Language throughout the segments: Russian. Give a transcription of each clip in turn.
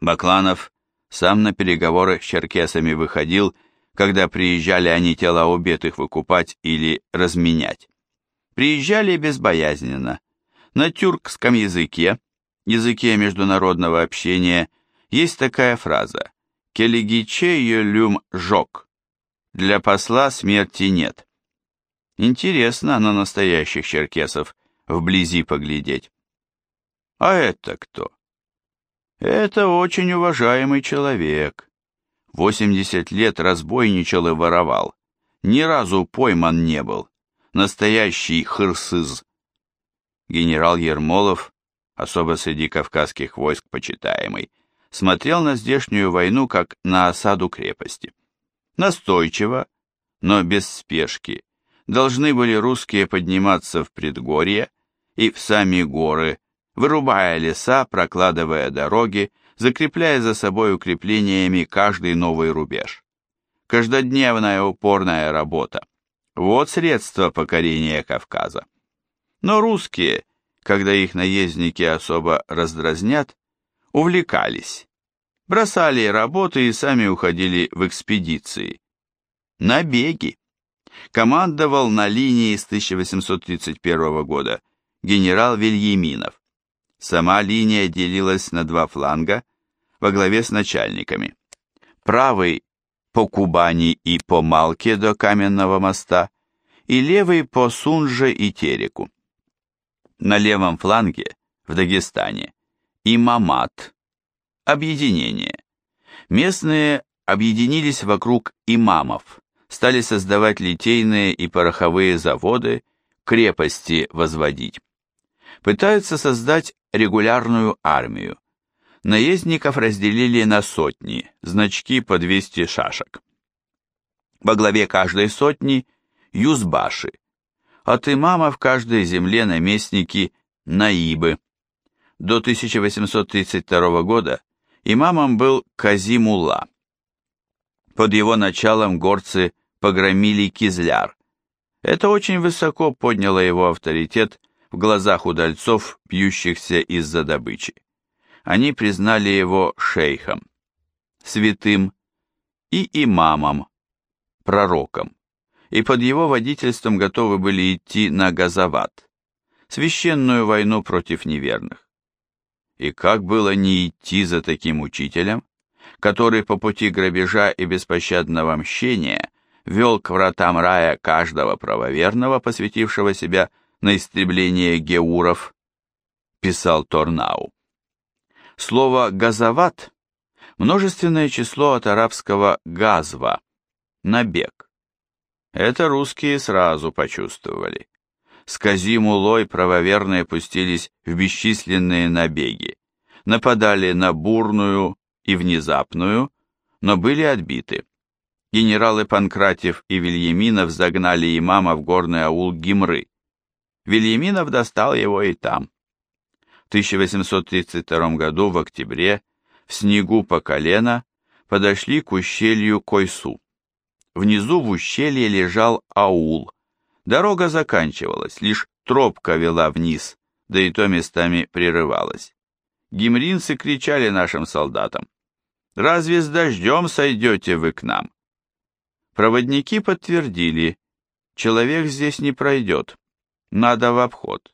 Бакланов сам на переговоры с черкесами выходил, когда приезжали они тела убитых выкупать или разменять. Приезжали безбоязненно. На тюркском языке, языке международного общения, есть такая фраза «Келегиче люм жок» Для посла смерти нет. Интересно на настоящих черкесов вблизи поглядеть. А это кто? Это очень уважаемый человек. 80 лет разбойничал и воровал. Ни разу пойман не был. Настоящий хырсыз. Генерал Ермолов, особо среди кавказских войск почитаемый, смотрел на здешнюю войну как на осаду крепости. Настойчиво, но без спешки, должны были русские подниматься в предгорье и в сами горы, вырубая леса, прокладывая дороги, закрепляя за собой укреплениями каждый новый рубеж. Каждодневная упорная работа. Вот средство покорения Кавказа. Но русские, когда их наездники особо раздразнят, увлекались, бросали работы и сами уходили в экспедиции. Набеги. Командовал на линии с 1831 года генерал Вильяминов. Сама линия делилась на два фланга во главе с начальниками. Правый по Кубани и по Малке до Каменного моста и левый по Сунже и Тереку. На левом фланге, в Дагестане, имамат, объединение. Местные объединились вокруг имамов, стали создавать литейные и пороховые заводы, крепости возводить. Пытаются создать регулярную армию. Наездников разделили на сотни, значки по 200 шашек. Во главе каждой сотни – юзбаши. От имама в каждой земле наместники – наибы. До 1832 года имамом был Казимула. Под его началом горцы погромили Кизляр. Это очень высоко подняло его авторитет в глазах удальцов, пьющихся из-за добычи. Они признали его шейхом, святым и имамом, пророком, и под его водительством готовы были идти на Газават, священную войну против неверных. И как было не идти за таким учителем, который по пути грабежа и беспощадного мщения вел к вратам рая каждого правоверного, посвятившего себя на истребление геуров, писал Торнау. Слово «газоват» – множественное число от арабского «газва» – набег. Это русские сразу почувствовали с Казимулой правоверные пустились в бесчисленные набеги, нападали на бурную и внезапную, но были отбиты. Генералы Панкратев и Вильяминов загнали имама в горный аул Гимры. Вильяминов достал его и там. В 1832 году в октябре в снегу по колено подошли к ущелью Койсу. Внизу в ущелье лежал аул, Дорога заканчивалась, лишь тропка вела вниз, да и то местами прерывалась. Гимринцы кричали нашим солдатам, «Разве с дождем сойдете вы к нам?» Проводники подтвердили, «Человек здесь не пройдет, надо в обход».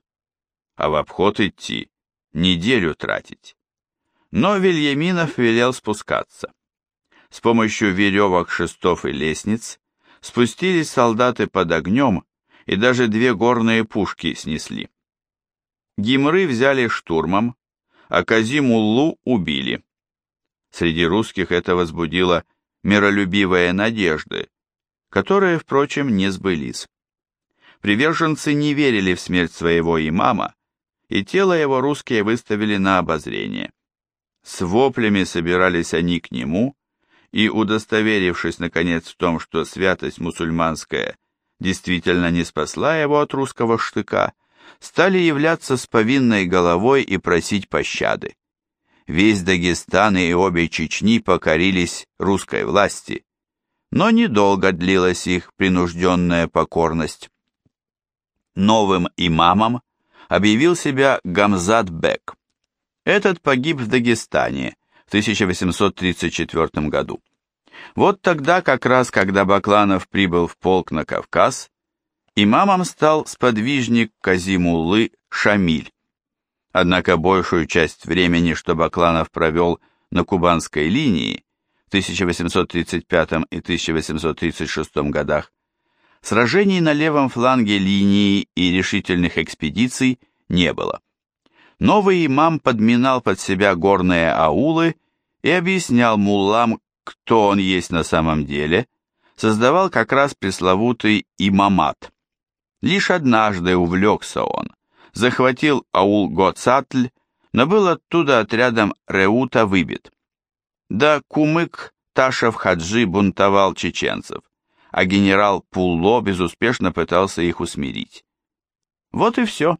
А в обход идти, неделю тратить. Но Вильяминов велел спускаться. С помощью веревок, шестов и лестниц спустились солдаты под огнем и даже две горные пушки снесли. Гимры взяли штурмом, а Казимуллу убили. Среди русских это возбудило миролюбивые надежды, которые, впрочем, не сбылись. Приверженцы не верили в смерть своего имама, и тело его русские выставили на обозрение. С воплями собирались они к нему, и, удостоверившись, наконец, в том, что святость мусульманская действительно не спасла его от русского штыка, стали являться с повинной головой и просить пощады. Весь Дагестан и обе Чечни покорились русской власти, но недолго длилась их принужденная покорность. Новым имамом объявил себя Гамзат Бек. Этот погиб в Дагестане, в 1834 году. Вот тогда, как раз, когда Бакланов прибыл в полк на Кавказ, имамом стал сподвижник Казимуллы Шамиль. Однако большую часть времени, что Бакланов провел на кубанской линии в 1835 и 1836 годах, сражений на левом фланге линии и решительных экспедиций не было. Новый имам подминал под себя горные аулы и объяснял муллам, кто он есть на самом деле, создавал как раз пресловутый имамат. Лишь однажды увлекся он, захватил аул Гоцатль, но был оттуда отрядом Реута выбит. Да Кумык Ташев Хаджи бунтовал чеченцев, а генерал Пулло безуспешно пытался их усмирить. Вот и все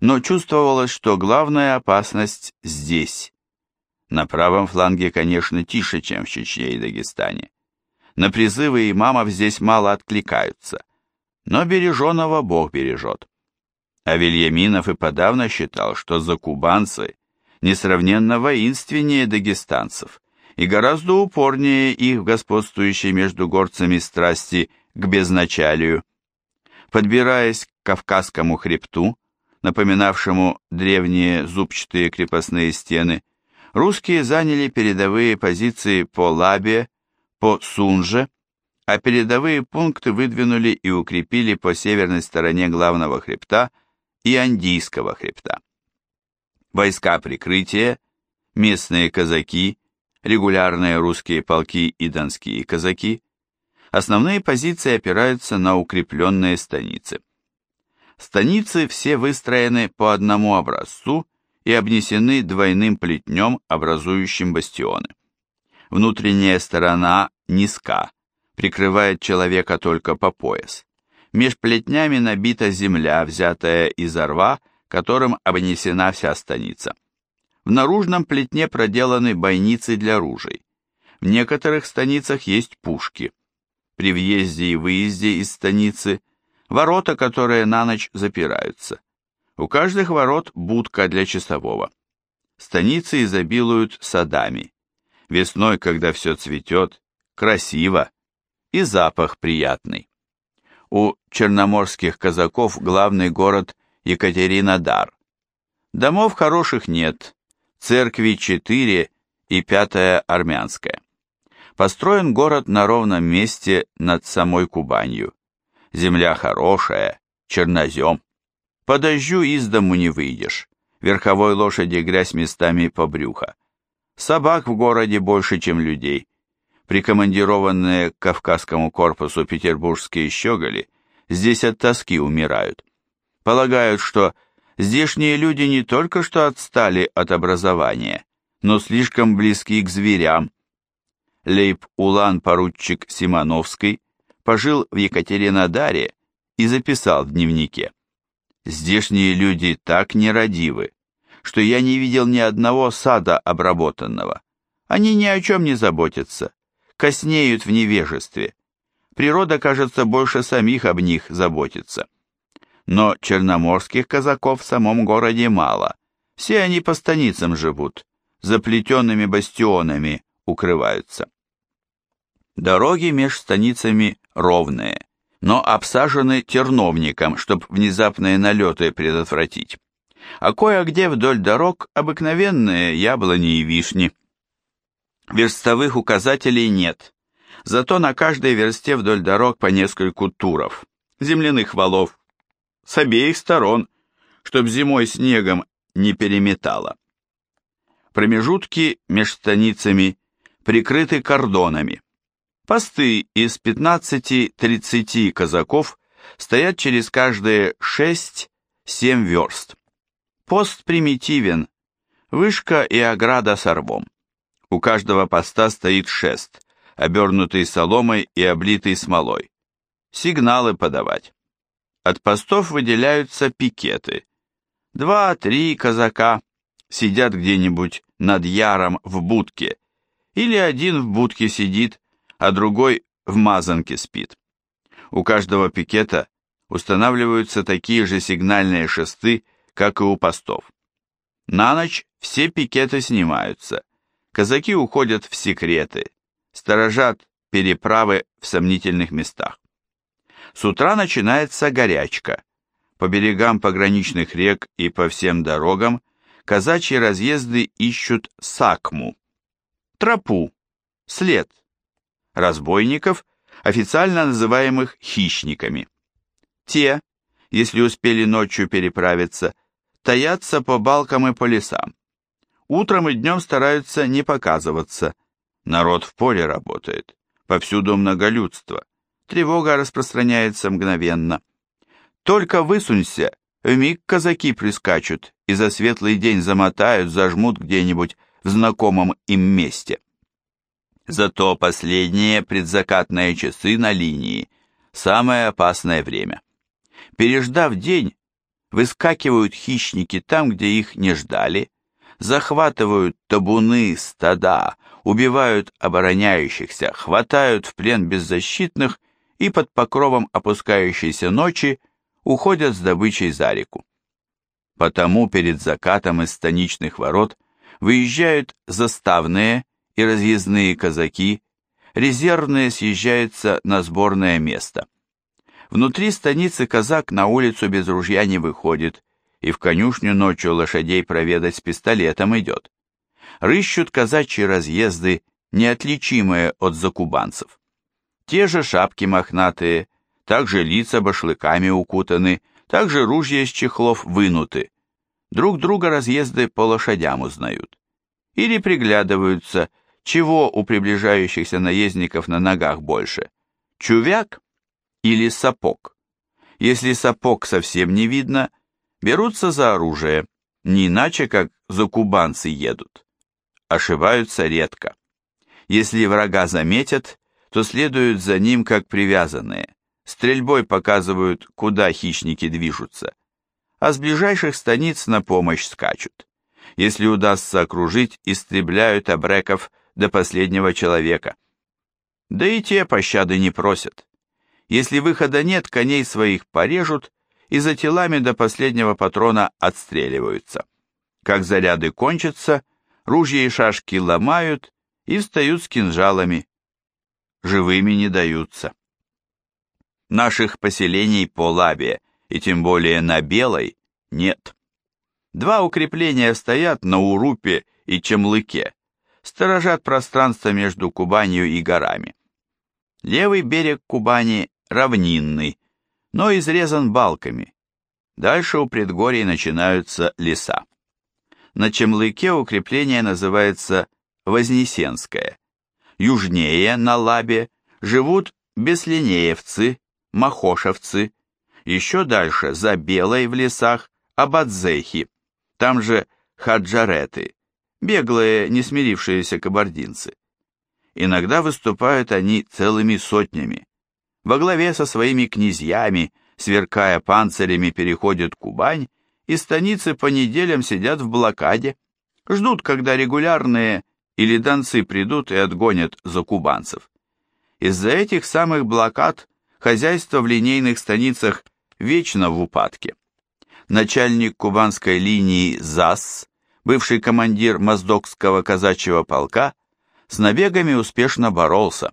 но чувствовалось, что главная опасность здесь. На правом фланге, конечно, тише, чем в Чечне и Дагестане. На призывы имамов здесь мало откликаются, но береженого Бог бережет. А Вильяминов и подавно считал, что закубанцы несравненно воинственнее дагестанцев и гораздо упорнее их в господствующей между горцами страсти к безначалию. Подбираясь к Кавказскому хребту, напоминавшему древние зубчатые крепостные стены, русские заняли передовые позиции по Лабе, по Сунже, а передовые пункты выдвинули и укрепили по северной стороне главного хребта и Андийского хребта. Войска прикрытия, местные казаки, регулярные русские полки и донские казаки, основные позиции опираются на укрепленные станицы. Станицы все выстроены по одному образцу и обнесены двойным плетнем, образующим бастионы. Внутренняя сторона низка, прикрывает человека только по пояс. Меж плетнями набита земля, взятая из рва, которым обнесена вся станица. В наружном плетне проделаны бойницы для ружей. В некоторых станицах есть пушки. При въезде и выезде из станицы Ворота, которые на ночь запираются. У каждых ворот будка для часового. Станицы изобилуют садами. Весной, когда все цветет, красиво и запах приятный. У черноморских казаков главный город Екатеринодар. Домов хороших нет, церкви четыре и пятая армянская. Построен город на ровном месте над самой Кубанью земля хорошая, чернозем. По дождю из дому не выйдешь, верховой лошади грязь местами по брюхо. Собак в городе больше, чем людей. Прикомандированные к Кавказскому корпусу петербургские щеголи здесь от тоски умирают. Полагают, что здешние люди не только что отстали от образования, но слишком близки к зверям. Лейб-улан-поручик Симоновский пожил в Екатеринодаре и записал в дневнике. «Здешние люди так нерадивы, что я не видел ни одного сада обработанного. Они ни о чем не заботятся, коснеют в невежестве. Природа, кажется, больше самих об них заботится. Но черноморских казаков в самом городе мало. Все они по станицам живут, заплетенными бастионами укрываются. Дороги меж станицами ровные, но обсажены терновником, чтобы внезапные налеты предотвратить. А кое-где вдоль дорог обыкновенные яблони и вишни. Верстовых указателей нет, зато на каждой версте вдоль дорог по нескольку туров, земляных валов, с обеих сторон, чтоб зимой снегом не переметало. Промежутки меж станицами прикрыты кордонами. Посты из 15-30 казаков стоят через каждые 6-7 верст. Пост примитивен, вышка и ограда с орбом. У каждого поста стоит шест, обернутый соломой и облитый смолой. Сигналы подавать. От постов выделяются пикеты. Два-три казака сидят где-нибудь над яром в будке, или один в будке сидит, а другой в мазанке спит. У каждого пикета устанавливаются такие же сигнальные шесты, как и у постов. На ночь все пикеты снимаются, казаки уходят в секреты, сторожат переправы в сомнительных местах. С утра начинается горячка. По берегам пограничных рек и по всем дорогам казачьи разъезды ищут сакму, тропу, след, разбойников, официально называемых хищниками. Те, если успели ночью переправиться, таятся по балкам и по лесам. Утром и днем стараются не показываться. Народ в поле работает, повсюду многолюдство. Тревога распространяется мгновенно. Только высунься, вмиг казаки прискачут и за светлый день замотают, зажмут где-нибудь в знакомом им месте. Зато последние предзакатные часы на линии – самое опасное время. Переждав день, выскакивают хищники там, где их не ждали, захватывают табуны, стада, убивают обороняющихся, хватают в плен беззащитных и под покровом опускающейся ночи уходят с добычей за реку. Потому перед закатом из станичных ворот выезжают заставные и разъездные казаки, резервные съезжаются на сборное место. Внутри станицы казак на улицу без ружья не выходит и в конюшню ночью лошадей проведать с пистолетом идет. Рыщут казачьи разъезды, неотличимые от закубанцев. Те же шапки мохнатые, также лица башлыками укутаны, также ружья из чехлов вынуты. Друг друга разъезды по лошадям узнают. Или приглядываются, чего у приближающихся наездников на ногах больше, чувяк или сапог. Если сапог совсем не видно, берутся за оружие, не иначе, как закубанцы едут. Ошибаются редко. Если врага заметят, то следуют за ним как привязанные, стрельбой показывают, куда хищники движутся, а с ближайших станиц на помощь скачут. Если удастся окружить, истребляют абреков до последнего человека. Да и те пощады не просят. Если выхода нет, коней своих порежут и за телами до последнего патрона отстреливаются. Как заряды кончатся, ружья и шашки ломают и встают с кинжалами. Живыми не даются. Наших поселений по Лабе, и тем более на Белой, нет. Два укрепления стоят на Урупе и Чемлыке, сторожат пространство между Кубанью и горами. Левый берег Кубани равнинный, но изрезан балками. Дальше у предгорий начинаются леса. На Чемлыке укрепление называется Вознесенское. Южнее, на Лабе, живут беслинеевцы, махошевцы. Еще дальше, за Белой в лесах, абадзехи. Там же хаджареты, беглые, не смирившиеся кабардинцы. Иногда выступают они целыми сотнями. Во главе со своими князьями, сверкая панцирями, переходят Кубань, и станицы по неделям сидят в блокаде, ждут, когда регулярные или донцы придут и отгонят за кубанцев. Из-за этих самых блокад хозяйство в линейных станицах вечно в упадке. Начальник кубанской линии ЗАС бывший командир Моздокского казачьего полка, с набегами успешно боролся.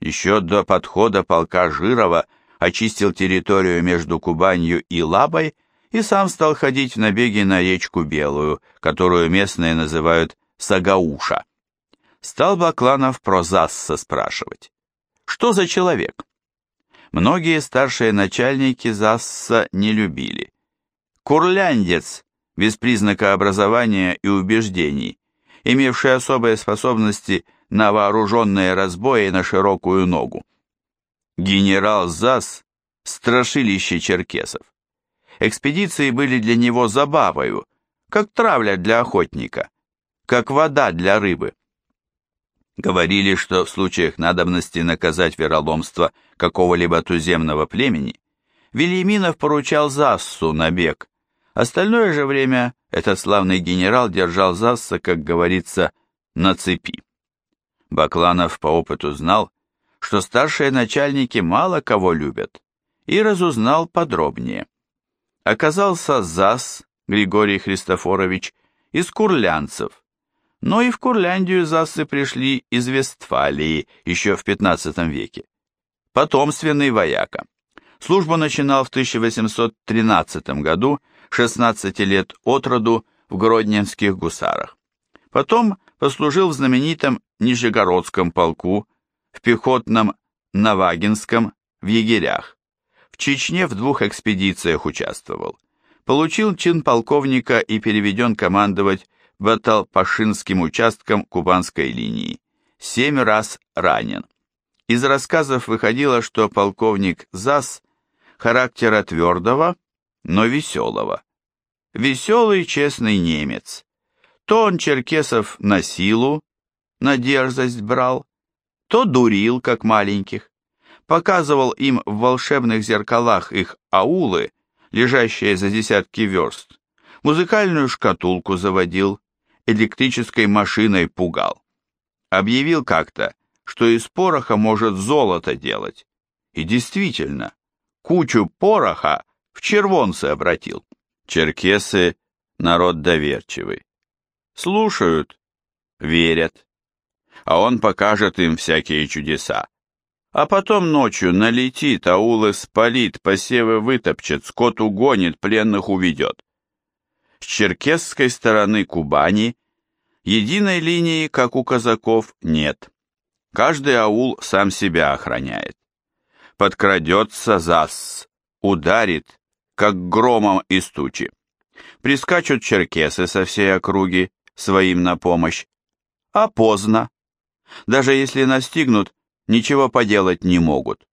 Еще до подхода полка Жирова очистил территорию между Кубанью и Лабой и сам стал ходить в набеги на речку Белую, которую местные называют Сагауша. Стал Бакланов про Засса спрашивать. Что за человек? Многие старшие начальники Засса не любили. Курляндец, без признака образования и убеждений, имевший особые способности на вооруженные разбои на широкую ногу. Генерал ЗАС – страшилище черкесов. Экспедиции были для него забавою, как травля для охотника, как вода для рыбы. Говорили, что в случаях надобности наказать вероломство какого-либо туземного племени, Велиминов поручал Зассу набег, Остальное же время этот славный генерал держал Засса, как говорится, на цепи. Бакланов по опыту знал, что старшие начальники мало кого любят, и разузнал подробнее. Оказался Зас Григорий Христофорович из Курлянцев, но и в Курляндию зассы пришли из Вестфалии еще в 15 веке. Потомственный вояка. Службу начинал в 1813 году, 16 лет от роду, в Гродненских гусарах. Потом послужил в знаменитом Нижегородском полку, в пехотном Навагинском, в егерях. В Чечне в двух экспедициях участвовал. Получил чин полковника и переведен командовать Баталпашинским участком Кубанской линии. Семь раз ранен. Из рассказов выходило, что полковник ЗАС характера твердого, но веселого. Веселый честный немец. То он черкесов на силу, на дерзость брал, то дурил, как маленьких. Показывал им в волшебных зеркалах их аулы, лежащие за десятки верст. Музыкальную шкатулку заводил, электрической машиной пугал. Объявил как-то, что из пороха может золото делать. И действительно, кучу пороха в червонцы обратил. Черкесы – народ доверчивый. Слушают, верят. А он покажет им всякие чудеса. А потом ночью налетит, аулы спалит, посевы вытопчет, скот угонит, пленных уведет. С черкесской стороны Кубани единой линии, как у казаков, нет. Каждый аул сам себя охраняет. Подкрадется ЗАС, ударит, как громом из тучи. Прискачут черкесы со всей округи, своим на помощь. А поздно. Даже если настигнут, ничего поделать не могут.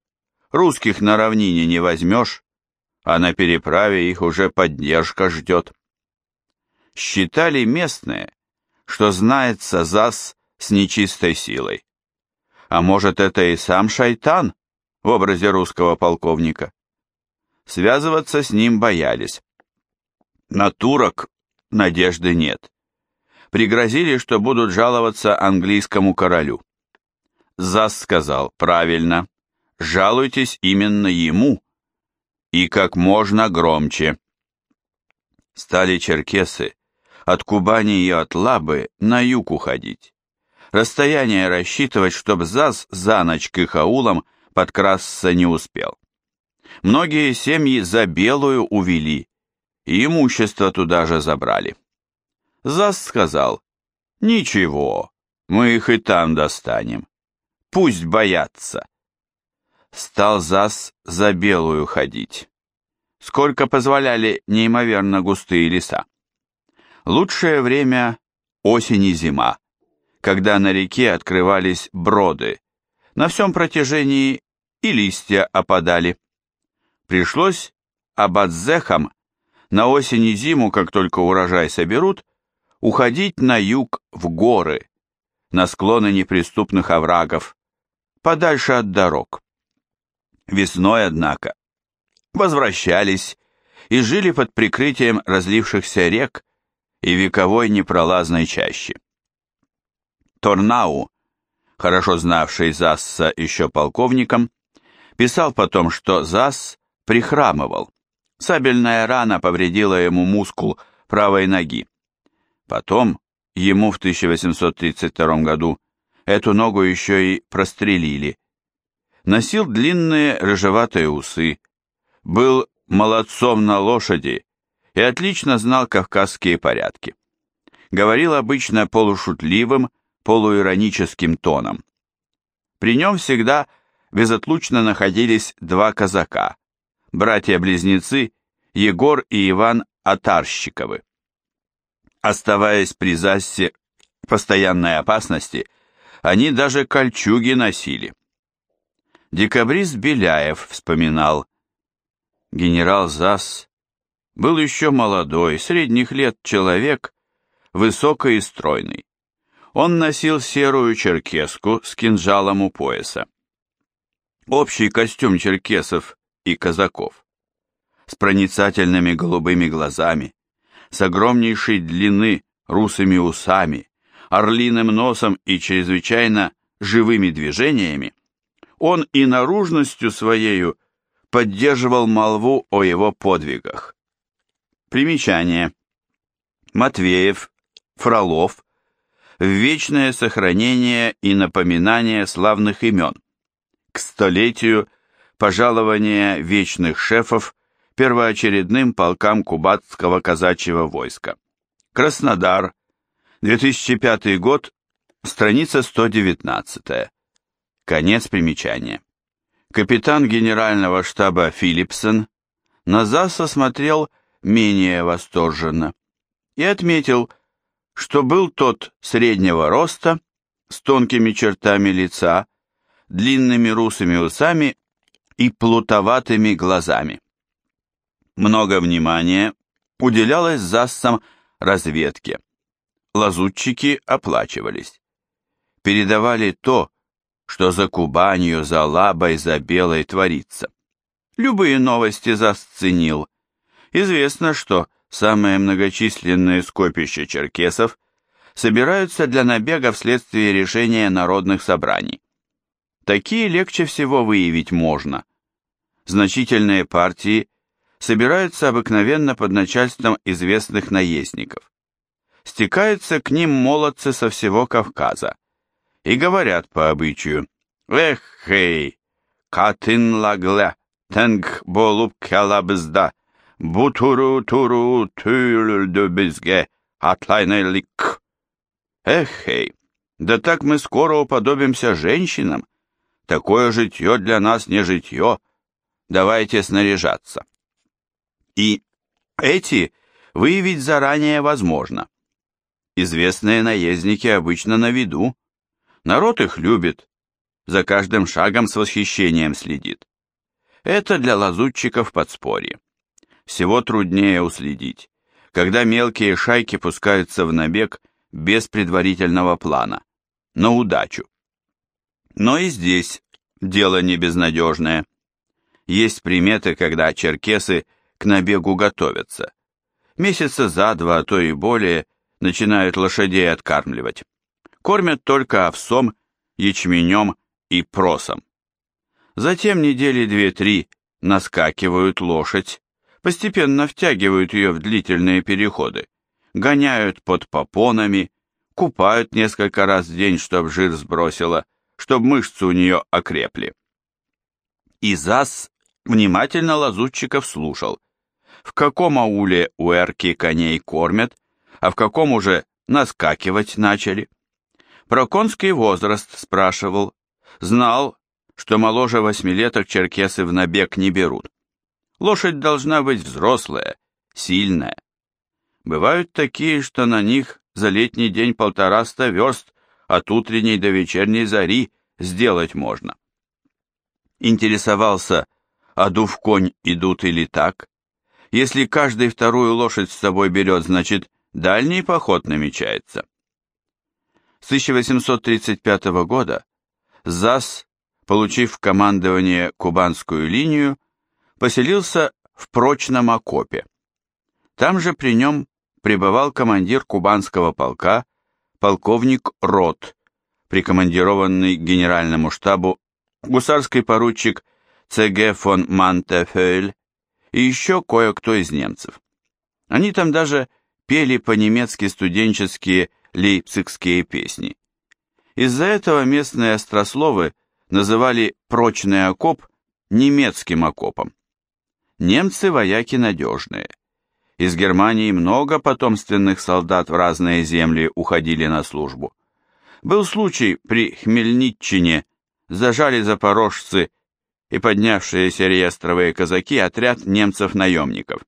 Русских на равнине не возьмешь, а на переправе их уже поддержка ждет считали местные, что знает Сазас с нечистой силой. А может, это и сам шайтан в образе русского полковника? Связываться с ним боялись. На турок надежды нет. Пригрозили, что будут жаловаться английскому королю. Зас сказал, правильно, жалуйтесь именно ему, и как можно громче. Стали черкесы от Кубани и от Лабы на юг уходить. Расстояние рассчитывать, чтоб ЗАЗ за ночь к их аулам подкрасться не успел. Многие семьи за белую увели, и имущество туда же забрали. ЗАЗ сказал, «Ничего, мы их и там достанем. Пусть боятся». Стал ЗАЗ за белую ходить. Сколько позволяли неимоверно густые леса. Лучшее время – осень и зима, когда на реке открывались броды. На всем протяжении и листья опадали. Пришлось абадзехам на осень и зиму, как только урожай соберут, уходить на юг в горы, на склоны неприступных оврагов, подальше от дорог. Весной, однако, возвращались и жили под прикрытием разлившихся рек, и вековой непролазной чащи. Торнау, хорошо знавший Засса еще полковником, писал потом, что Засс прихрамывал. Сабельная рана повредила ему мускул правой ноги. Потом ему в 1832 году эту ногу еще и прострелили. Носил длинные рыжеватые усы, был молодцом на лошади и отлично знал кавказские порядки. Говорил обычно полушутливым, полуироническим тоном. При нем всегда безотлучно находились два казака, братья-близнецы Егор и Иван Атарщиковы. Оставаясь при Зассе постоянной опасности, они даже кольчуги носили. Декабрист Беляев вспоминал, генерал Зас был еще молодой, средних лет человек, высокий и стройный. Он носил серую черкеску с кинжалом у пояса. Общий костюм черкесов и казаков. С проницательными голубыми глазами, с огромнейшей длины русыми усами, орлиным носом и чрезвычайно живыми движениями, он и наружностью своею поддерживал молву о его подвигах. Примечание. Матвеев, Фролов. в вечное сохранение и напоминание славных имен, к столетию пожалования вечных шефов первоочередным полкам кубатского казачьего войска. Краснодар, 2005 год, страница 119. Конец примечания. Капитан генерального штаба Филлипсон на ЗАС осмотрел менее восторженно и отметил, что был тот среднего роста, с тонкими чертами лица, длинными русыми усами и плутоватыми глазами. Много внимания уделялось ЗАСам разведке. Лазутчики оплачивались. Передавали то, что за Кубанью, за Лабой, за Белой творится. Любые новости засценил. Известно, что самые многочисленные скопища черкесов собираются для набега вследствие решения народных собраний. Такие легче всего выявить можно. Значительные партии собираются обыкновенно под начальством известных наездников. Стекаются к ним молодцы со всего Кавказа и говорят по обычаю «Эх, хей, катын лагля, тенг болуп кялабызда, бутуру туру тюльдü бізге, атлайны лик». Эх, хей, да так мы скоро уподобимся женщинам, такое житье для нас не житье, давайте снаряжаться. И эти выявить заранее возможно. Известные наездники обычно на виду. Народ их любит, за каждым шагом с восхищением следит. Это для лазутчиков подспорье. Всего труднее уследить, когда мелкие шайки пускаются в набег без предварительного плана, на удачу. Но и здесь дело не безнадежное. Есть приметы, когда черкесы к набегу готовятся. Месяца за два, а то и более, начинают лошадей откармливать. Кормят только овсом, ячменем и просом. Затем недели две-три наскакивают лошадь, постепенно втягивают ее в длительные переходы, гоняют под попонами, купают несколько раз в день, чтоб жир сбросила, чтоб мышцы у нее окрепли. И ЗАС внимательно лазутчиков слушал, в каком ауле у эрки коней кормят, а в каком уже наскакивать начали. Про конский возраст спрашивал, знал, что моложе восьмилеток черкесы в набег не берут. Лошадь должна быть взрослая, сильная. Бывают такие, что на них за летний день полтораста верст от утренней до вечерней зари сделать можно. Интересовался, а дув конь идут или так, если каждый вторую лошадь с собой берет, значит, дальний поход намечается. С 1835 года ЗАС, получив командование Кубанскую линию, поселился в прочном окопе. Там же при нем пребывал командир кубанского полка, полковник Рот, прикомандированный генеральному штабу гусарский поручик ЦГ фон Мантефель и еще кое-кто из немцев. Они там даже пели по-немецки студенческие лейпцигские песни. Из-за этого местные острословы называли прочный окоп немецким окопом. Немцы вояки надежные. Из Германии много потомственных солдат в разные земли уходили на службу. Был случай при Хмельниччине, зажали запорожцы и поднявшиеся реестровые казаки отряд немцев-наемников.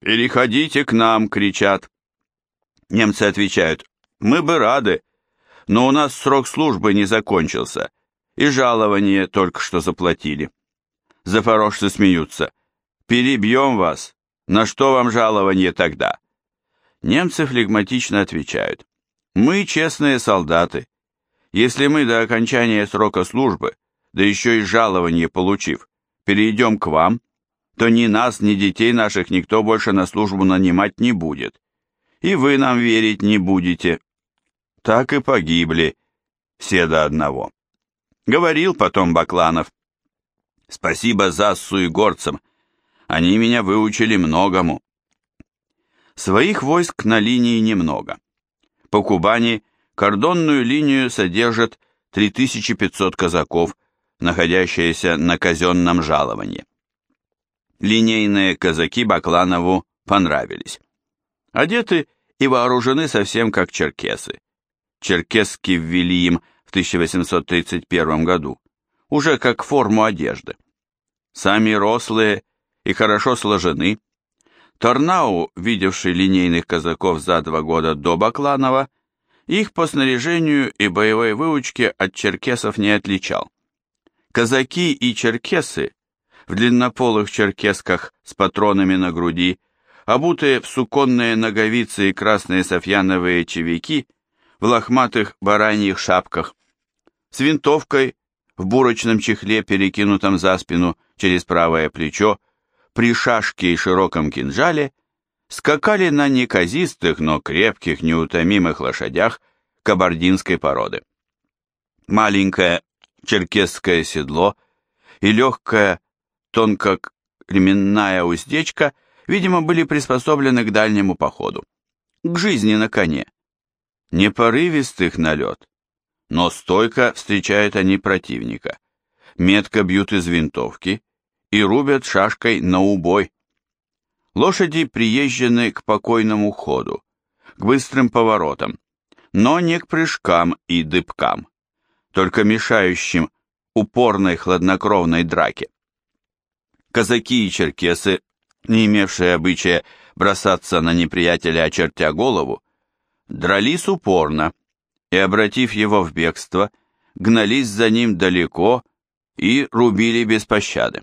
«Переходите к нам!» — кричат. Немцы отвечают, «Мы бы рады, но у нас срок службы не закончился, и жалование только что заплатили». Запорожцы смеются, «Перебьем вас! На что вам жалование тогда?» Немцы флегматично отвечают, «Мы честные солдаты. Если мы до окончания срока службы да еще и жалование получив, перейдем к вам, то ни нас, ни детей наших никто больше на службу нанимать не будет. И вы нам верить не будете. Так и погибли, все до одного. Говорил потом Бакланов. Спасибо Зассу и горцам, они меня выучили многому. Своих войск на линии немного. По Кубани кордонную линию содержат 3500 казаков, находящиеся на казенном жаловании. Линейные казаки Бакланову понравились. Одеты и вооружены совсем как черкесы. Черкесски ввели им в 1831 году, уже как форму одежды. Сами рослые и хорошо сложены. Торнау, видевший линейных казаков за два года до Бакланова, их по снаряжению и боевой выучке от черкесов не отличал. Казаки и черкесы в длиннополых черкесках с патронами на груди, обутые в суконные ноговицы и красные софьяновые чевики, в лохматых бараньих шапках, с винтовкой, в бурочном чехле, перекинутом за спину через правое плечо, при шашке и широком кинжале, скакали на неказистых, но крепких, неутомимых лошадях кабардинской породы. Маленькое черкесское седло и легкая тонко-ременная уздечка, видимо, были приспособлены к дальнему походу, к жизни на коне. Не порывистых на лед, но стойко встречают они противника, метко бьют из винтовки и рубят шашкой на убой. Лошади приезжены к покойному ходу, к быстрым поворотам, но не к прыжкам и дыбкам, только мешающим упорной хладнокровной драке. Казаки и черкесы, не имевшие обычая бросаться на неприятеля, очертя голову, дрались упорно и, обратив его в бегство, гнались за ним далеко и рубили без пощады.